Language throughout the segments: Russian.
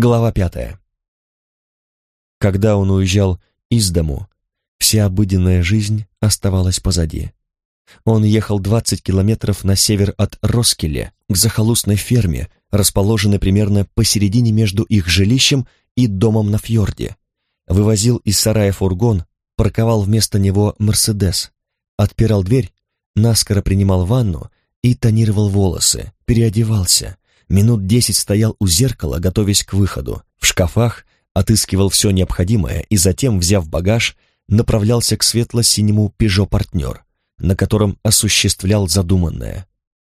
Глава пятая. Когда он уезжал из дому, вся обыденная жизнь оставалась позади. Он ехал 20 километров на север от Роскеле к захолустной ферме, расположенной примерно посередине между их жилищем и домом на фьорде. Вывозил из сарая фургон, парковал вместо него «Мерседес», отпирал дверь, наскоро принимал ванну и тонировал волосы, переодевался, минут десять стоял у зеркала, готовясь к выходу, в шкафах отыскивал все необходимое и затем, взяв багаж, направлялся к светло-синему «Пежо Партнер», на котором осуществлял задуманное.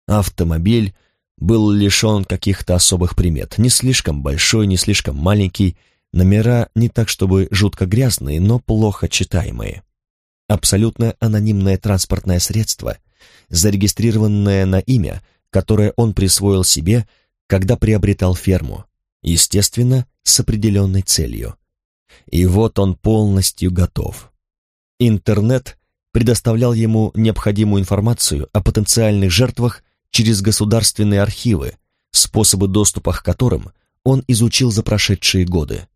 Автомобиль был лишен каких-то особых примет, не слишком большой, не слишком маленький, номера не так чтобы жутко грязные, но плохо читаемые. Абсолютно анонимное транспортное средство, зарегистрированное на имя, которое он присвоил себе, когда приобретал ферму, естественно, с определенной целью. И вот он полностью готов. Интернет предоставлял ему необходимую информацию о потенциальных жертвах через государственные архивы, способы доступа к которым он изучил за прошедшие годы.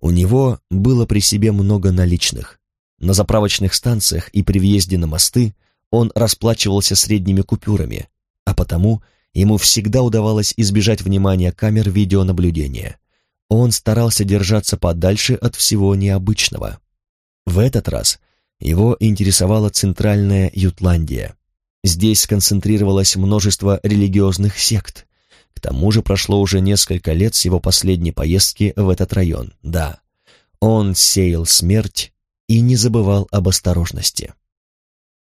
У него было при себе много наличных. На заправочных станциях и при въезде на мосты он расплачивался средними купюрами, а потому ему всегда удавалось избежать внимания камер видеонаблюдения. Он старался держаться подальше от всего необычного. В этот раз его интересовала центральная Ютландия. Здесь сконцентрировалось множество религиозных сект. К тому же прошло уже несколько лет с его последней поездки в этот район. Да, он сеял смерть и не забывал об осторожности.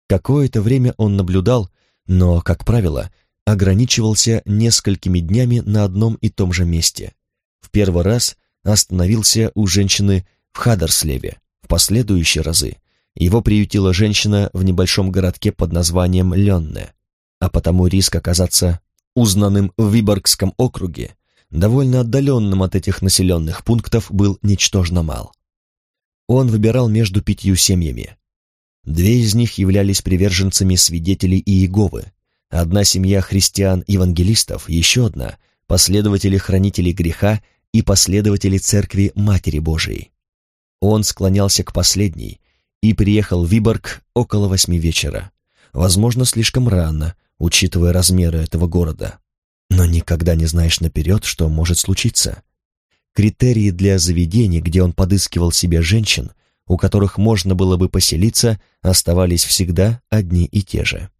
Какое-то время он наблюдал, но, как правило, ограничивался несколькими днями на одном и том же месте. В первый раз остановился у женщины в Хадерслеве, в последующие разы его приютила женщина в небольшом городке под названием Ленне, а потому риск оказаться узнанным в Виборгском округе, довольно отдаленным от этих населенных пунктов, был ничтожно мал. Он выбирал между пятью семьями. Две из них являлись приверженцами свидетелей Иеговы, одна семья христиан-евангелистов, еще одна — последователи хранителей греха и последователи Церкви Матери Божией. Он склонялся к последней и приехал в Виборг около восьми вечера. Возможно, слишком рано, учитывая размеры этого города. Но никогда не знаешь наперед, что может случиться. Критерии для заведений, где он подыскивал себе женщин, у которых можно было бы поселиться, оставались всегда одни и те же.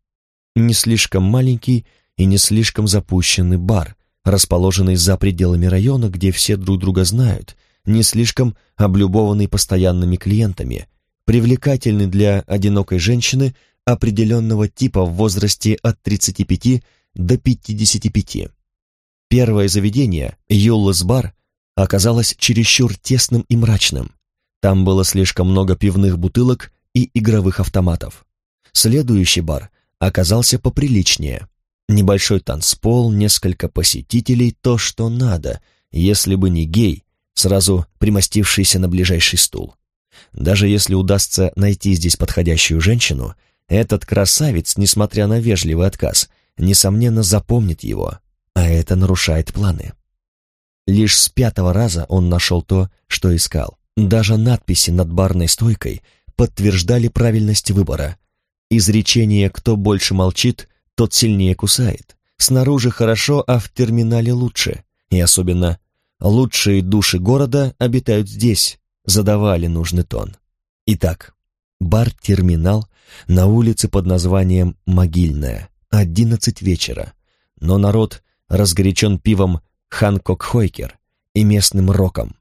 Не слишком маленький и не слишком запущенный бар, расположенный за пределами района, где все друг друга знают, не слишком облюбованный постоянными клиентами, привлекательны для одинокой женщины определенного типа в возрасте от 35 до 55. Первое заведение, Юллас бар, оказалось чересчур тесным и мрачным. Там было слишком много пивных бутылок и игровых автоматов. Следующий бар оказался поприличнее. Небольшой танцпол, несколько посетителей, то, что надо, если бы не гей, сразу примостившийся на ближайший стул. Даже если удастся найти здесь подходящую женщину, этот красавец, несмотря на вежливый отказ, несомненно запомнит его, а это нарушает планы. Лишь с пятого раза он нашел то, что искал. Даже надписи над барной стойкой подтверждали правильность выбора. Изречение «кто больше молчит, тот сильнее кусает». Снаружи хорошо, а в терминале лучше. И особенно лучшие души города обитают здесь, задавали нужный тон. Итак, бар-терминал на улице под названием Могильная, одиннадцать вечера, но народ разгорячен пивом Ханкок-Хойкер и местным роком.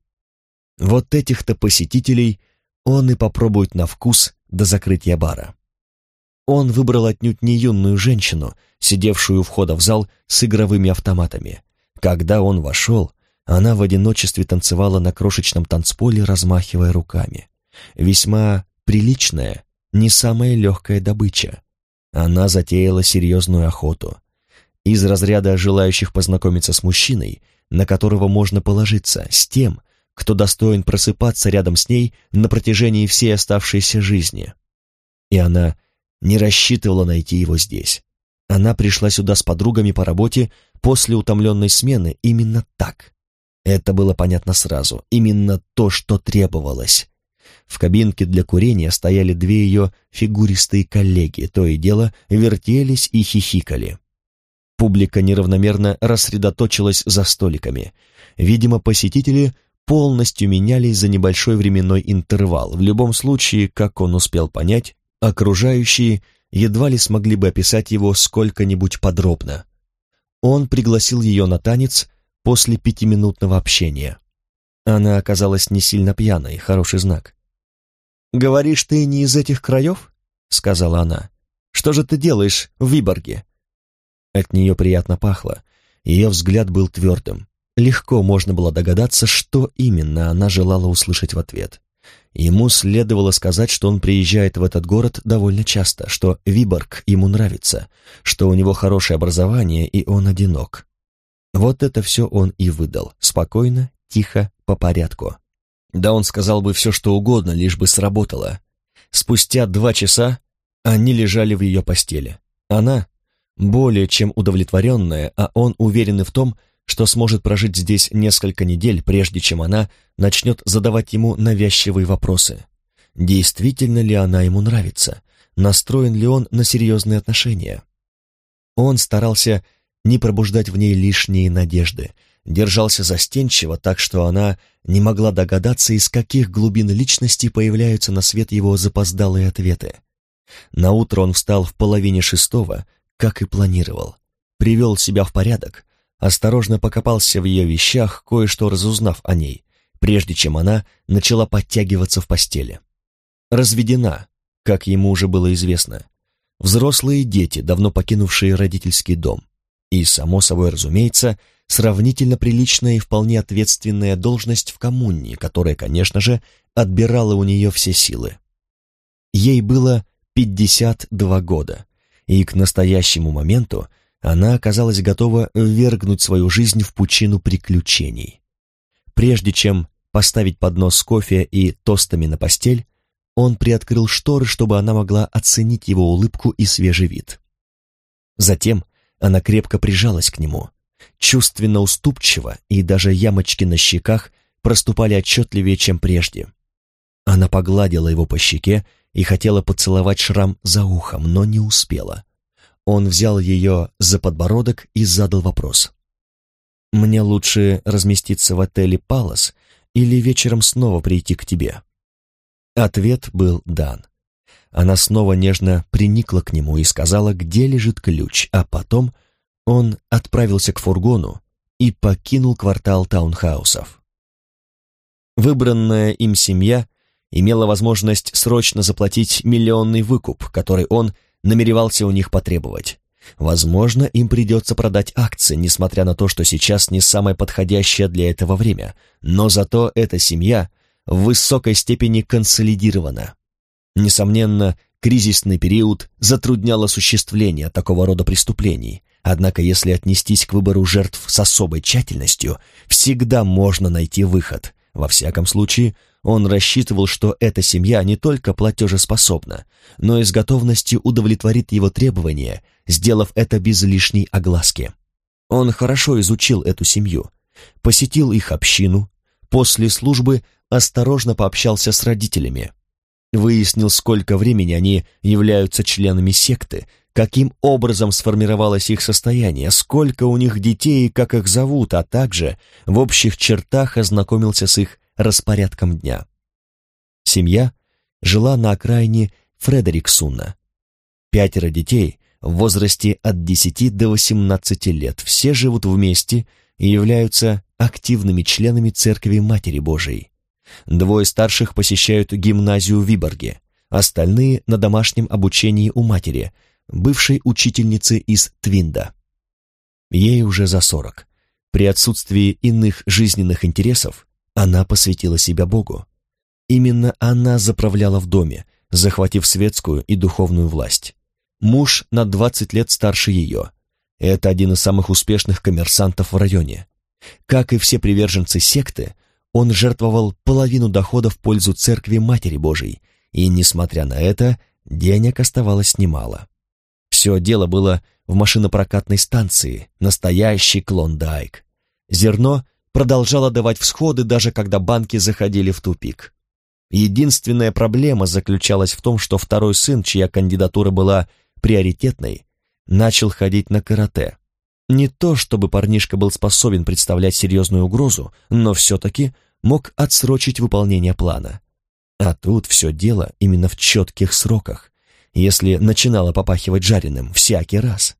Вот этих-то посетителей он и попробует на вкус до закрытия бара. Он выбрал отнюдь не юную женщину, сидевшую у входа в зал с игровыми автоматами. Когда он вошел, она в одиночестве танцевала на крошечном танцполе, размахивая руками. Весьма приличная, не самая легкая добыча. Она затеяла серьезную охоту. Из разряда желающих познакомиться с мужчиной, на которого можно положиться, с тем, кто достоин просыпаться рядом с ней на протяжении всей оставшейся жизни. И она не рассчитывала найти его здесь. Она пришла сюда с подругами по работе после утомленной смены именно так, Это было понятно сразу, именно то, что требовалось. В кабинке для курения стояли две ее фигуристые коллеги, то и дело вертелись и хихикали. Публика неравномерно рассредоточилась за столиками. Видимо, посетители полностью менялись за небольшой временной интервал. В любом случае, как он успел понять, окружающие едва ли смогли бы описать его сколько-нибудь подробно. Он пригласил ее на танец после пятиминутного общения. Она оказалась не сильно пьяной, хороший знак. «Говоришь, ты не из этих краев?» — сказала она. «Что же ты делаешь в Виборге?» От нее приятно пахло. Ее взгляд был твердым. Легко можно было догадаться, что именно она желала услышать в ответ. Ему следовало сказать, что он приезжает в этот город довольно часто, что Виборг ему нравится, что у него хорошее образование и он одинок. Вот это все он и выдал, спокойно, тихо, по порядку. Да он сказал бы все, что угодно, лишь бы сработало. Спустя два часа они лежали в ее постели. Она, более чем удовлетворенная, а он уверенный в том, что сможет прожить здесь несколько недель, прежде чем она начнет задавать ему навязчивые вопросы. Действительно ли она ему нравится? Настроен ли он на серьезные отношения? Он старался не пробуждать в ней лишние надежды, держался застенчиво, так что она не могла догадаться, из каких глубин личности появляются на свет его запоздалые ответы. Наутро он встал в половине шестого, как и планировал. Привел себя в порядок, осторожно покопался в ее вещах, кое-что разузнав о ней, прежде чем она начала подтягиваться в постели. Разведена, как ему уже было известно. Взрослые дети, давно покинувшие родительский дом. И, само собой разумеется, сравнительно приличная и вполне ответственная должность в коммуне, которая, конечно же, отбирала у нее все силы. Ей было 52 года, и к настоящему моменту она оказалась готова ввергнуть свою жизнь в пучину приключений. Прежде чем поставить поднос кофе и тостами на постель, он приоткрыл шторы, чтобы она могла оценить его улыбку и свежий вид. Затем она крепко прижалась к нему, чувственно уступчиво, и даже ямочки на щеках проступали отчетливее, чем прежде. Она погладила его по щеке и хотела поцеловать шрам за ухом, но не успела. Он взял ее за подбородок и задал вопрос. «Мне лучше разместиться в отеле «Палас» или вечером снова прийти к тебе?» Ответ был дан. Она снова нежно приникла к нему и сказала, где лежит ключ, а потом он отправился к фургону и покинул квартал таунхаусов. Выбранная им семья имела возможность срочно заплатить миллионный выкуп, который он намеревался у них потребовать. Возможно, им придется продать акции, несмотря на то, что сейчас не самое подходящее для этого время, но зато эта семья в высокой степени консолидирована. Несомненно, кризисный период затруднял осуществление такого рода преступлений, однако если отнестись к выбору жертв с особой тщательностью, всегда можно найти выход. Во всяком случае, он рассчитывал, что эта семья не только платежеспособна, но и с готовностью удовлетворит его требования, сделав это без лишней огласки. Он хорошо изучил эту семью, посетил их общину, после службы осторожно пообщался с родителями, выяснил, сколько времени они являются членами секты, каким образом сформировалось их состояние, сколько у них детей и как их зовут, а также в общих чертах ознакомился с их распорядком дня. Семья жила на окраине Фредериксуна. Пятеро детей в возрасте от 10 до 18 лет, все живут вместе и являются активными членами Церкви Матери Божией. Двое старших посещают гимназию в Виборге, остальные на домашнем обучении у матери, бывшей учительницы из Твинда. Ей уже за сорок. При отсутствии иных жизненных интересов она посвятила себя Богу. Именно она заправляла в доме, захватив светскую и духовную власть. Муж на 20 лет старше ее. Это один из самых успешных коммерсантов в районе. Как и все приверженцы секты, он жертвовал половину дохода в пользу церкви Матери Божией, и, несмотря на это, денег оставалось немало. Все дело было в машинопрокатной станции, настоящий клондайк. Зерно продолжала давать всходы, даже когда банки заходили в тупик. Единственная проблема заключалась в том, что второй сын, чья кандидатура была приоритетной, начал ходить на карате. Не то, чтобы парнишка был способен представлять серьезную угрозу, но все-таки мог отсрочить выполнение плана. А тут все дело именно в четких сроках, если начинало попахивать жареным всякий раз.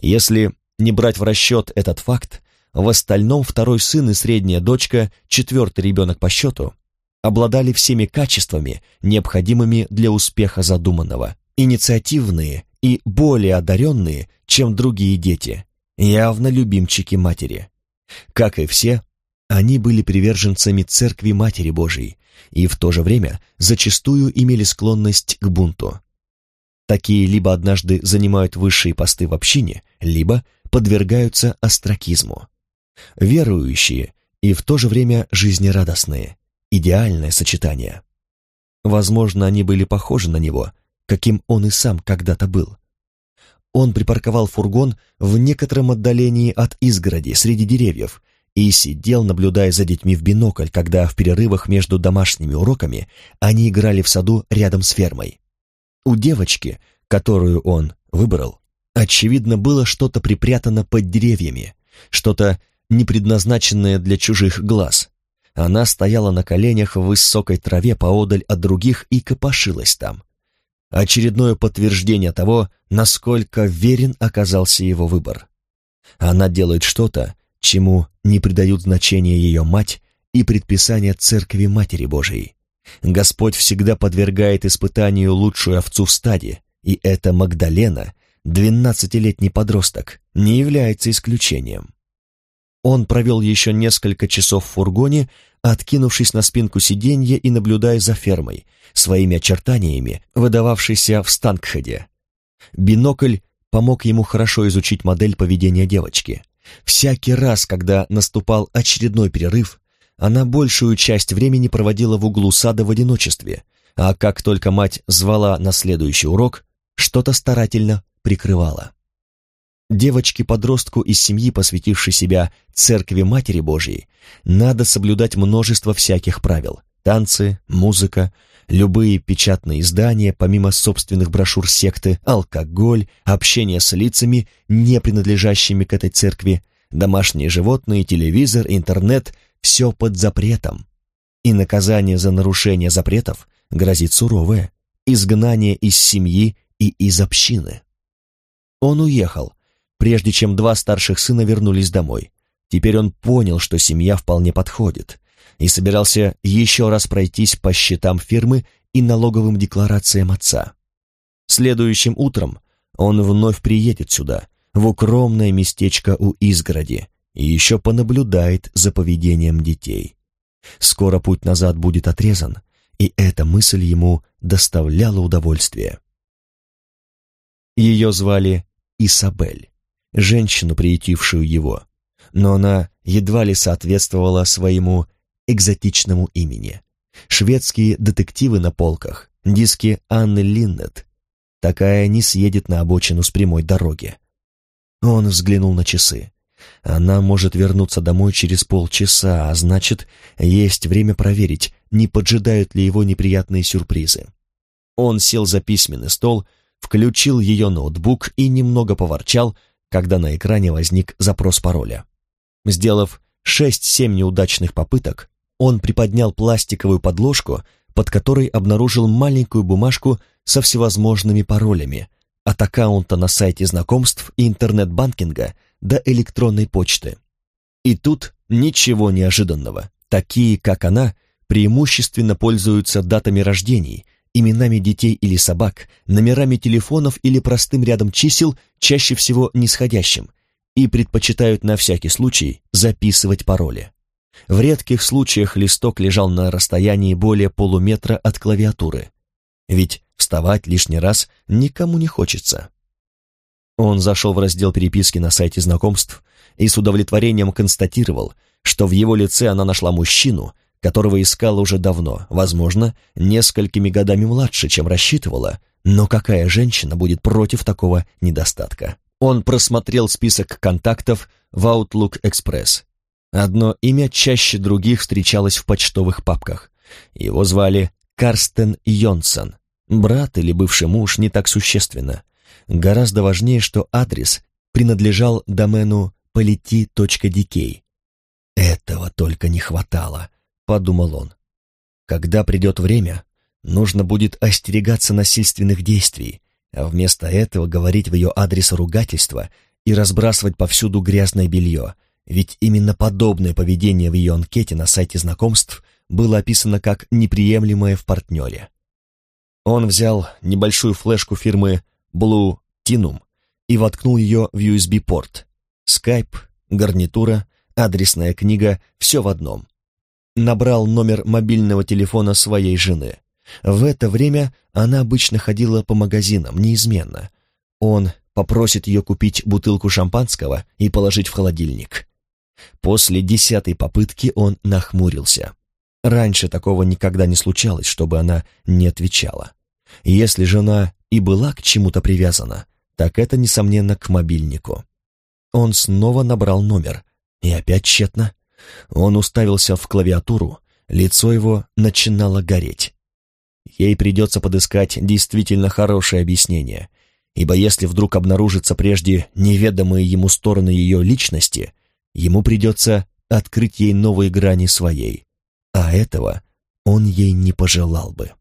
Если не брать в расчет этот факт, в остальном второй сын и средняя дочка, четвертый ребенок по счету, обладали всеми качествами, необходимыми для успеха задуманного, инициативные и более одаренные, чем другие дети, явно любимчики матери. Как и все, они были приверженцами Церкви Матери Божией и в то же время зачастую имели склонность к бунту. Такие либо однажды занимают высшие посты в общине, либо подвергаются остракизму. Верующие и в то же время жизнерадостные. Идеальное сочетание. Возможно, они были похожи на него, каким он и сам когда-то был. Он припарковал фургон в некотором отдалении от изгороди среди деревьев и сидел, наблюдая за детьми в бинокль, когда в перерывах между домашними уроками они играли в саду рядом с фермой. У девочки, которую он выбрал, очевидно, было что-то припрятано под деревьями, что-то не предназначенное для чужих глаз. Она стояла на коленях в высокой траве поодаль от других и копошилась там. Очередное подтверждение того, насколько верен оказался его выбор. Она делает что-то, чему не придают значения ее мать и предписания Церкви Матери Божией. Господь всегда подвергает испытанию лучшую овцу в стаде, и эта Магдалена, двенадцатилетний подросток, не является исключением. Он провел еще несколько часов в фургоне, откинувшись на спинку сиденья и наблюдая за фермой, своими очертаниями, выдававшейся в Стангхеде. Бинокль помог ему хорошо изучить модель поведения девочки. Всякий раз, когда наступал очередной перерыв, она большую часть времени проводила в углу сада в одиночестве, а как только мать звала на следующий урок, что-то старательно прикрывала. Девочке-подростку из семьи, посвятившей себя Церкви Матери Божьей, надо соблюдать множество всяких правил. Танцы, музыка, любые печатные издания, помимо собственных брошюр секты, алкоголь, общение с лицами, не принадлежащими к этой церкви, домашние животные, телевизор, интернет – все под запретом. И наказание за нарушение запретов грозит суровое – изгнание из семьи и из общины. Он уехал, прежде чем два старших сына вернулись домой. Теперь он понял, что семья вполне подходит, и собирался еще раз пройтись по счетам фирмы и налоговым декларациям отца. Следующим утром он вновь приедет сюда, в укромное местечко у изгороди, и еще понаблюдает за поведением детей. Скоро путь назад будет отрезан, и эта мысль ему доставляла удовольствие. Ее звали Исабель женщину, приютившую его, но она едва ли соответствовала своему экзотичному имени. Шведские детективы на полках, диски Анны Линнет. Такая не съедет на обочину с прямой дороги. Он взглянул на часы. Она может вернуться домой через полчаса, а значит, есть время проверить, не поджидают ли его неприятные сюрпризы. Он сел за письменный стол, включил ее ноутбук и немного поворчал, когда на экране возник запрос пароля. Сделав 6-7 неудачных попыток, он приподнял пластиковую подложку, под которой обнаружил маленькую бумажку со всевозможными паролями, от аккаунта на сайте знакомств и интернет-банкинга до электронной почты. И тут ничего неожиданного. Такие, как она, преимущественно пользуются датами рождений, именами детей или собак, номерами телефонов или простым рядом чисел, чаще всего нисходящим, и предпочитают на всякий случай записывать пароли. В редких случаях листок лежал на расстоянии более полуметра от клавиатуры. Ведь вставать лишний раз никому не хочется. Он зашел в раздел переписки на сайте знакомств и с удовлетворением констатировал, что в его лице она нашла мужчину, которого искала уже давно, возможно, несколькими годами младше, чем рассчитывала, но какая женщина будет против такого недостатка? Он просмотрел список контактов в Outlook Express Одно имя чаще других встречалось в почтовых папках. Его звали Карстен Йонсон. Брат или бывший муж не так существенно. Гораздо важнее, что адрес принадлежал домену politi.dk. «Этого только не хватало», — подумал он. «Когда придет время, нужно будет остерегаться насильственных действий, а вместо этого говорить в ее адрес ругательства и разбрасывать повсюду грязное белье, ведь именно подобное поведение в ее анкете на сайте знакомств было описано как неприемлемое в партнере. Он взял небольшую флешку фирмы Blue Tinum и воткнул ее в USB-порт. Скайп, гарнитура, адресная книга — все в одном. Набрал номер мобильного телефона своей жены. В это время она обычно ходила по магазинам, неизменно. Он попросит ее купить бутылку шампанского и положить в холодильник. После десятой попытки он нахмурился. Раньше такого никогда не случалось, чтобы она не отвечала. Если жена и была к чему-то привязана, так это, несомненно, к мобильнику. Он снова набрал номер, и опять тщетно. Он уставился в клавиатуру, лицо его начинало гореть. Ей придется подыскать действительно хорошее объяснение, ибо если вдруг обнаружится прежде неведомые ему стороны ее личности, ему придется открыть ей новые грани своей а этого он ей не пожелал бы.